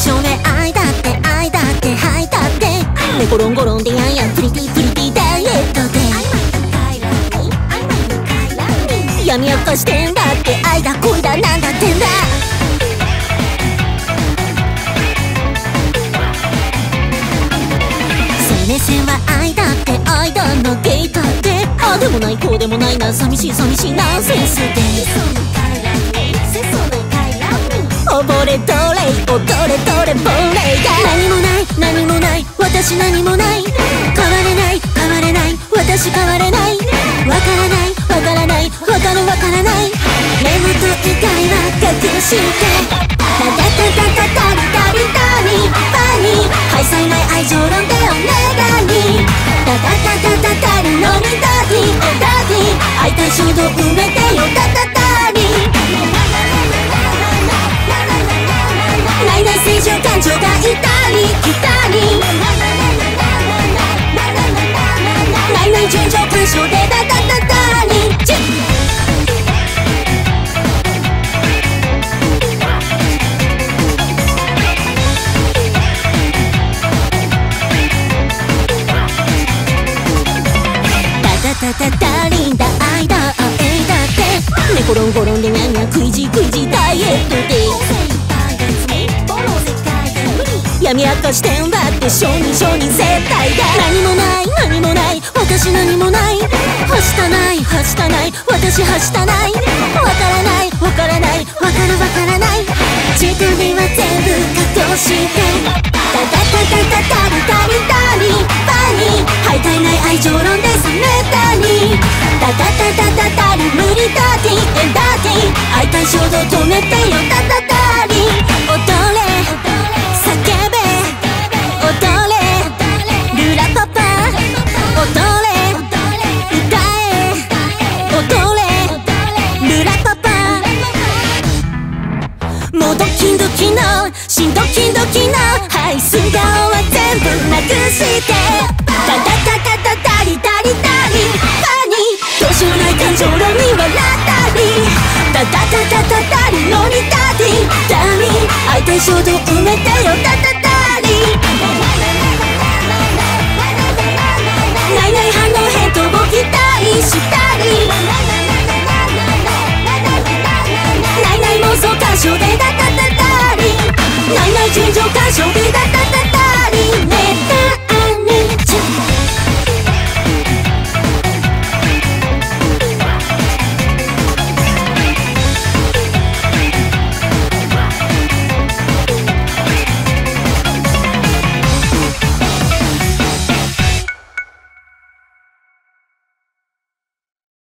最初で愛だって愛だってはいだって寝転んごろんでやんやんプリティプリティダイエットで闇明かしてんだって愛だ恋だなんだってんだ生命線は愛だって愛だのゲートってああでもないこうでもないな寂しい寂しいナンセンスで溺れどれ踊れどれボレが何もない。何もない。私何もない。変われない。変われない。私変われない。わからない。わからない。わかるわからない。目元以外は隠してタタタタタタリタリタリパニー愛さない。愛情論でお願い。タタタタタタリノリダディダディ会い。たい。衝動埋めてよタタタないない正常感情がいたり来たりないない純情干渉でダダダダにチッタタタタタリンだ愛だ愛だって。寝転んごろんでニャンニャン食いじ食いじダイエットで闇明かしてんだって証人証人絶対だ何もない。何もない。私何もない。はしたない。はしたない。私はしたない。わからない。わからない。わかるわからない。自分には全部隠してタタタタタタリタリタリパニー敗退ない。愛情論で冷めたりタタタタタタリ無理ダーティーエンダーティー愛たい。衝動止めてよタタドキドキのしんどきドキのはい素顔は全部なくして。タタタタタタリタリタリ。パニー。どうしようない感情論に笑ったりタタタタタタリノリダディダミー。会いたい衝動埋めてよタタタリ。ないない。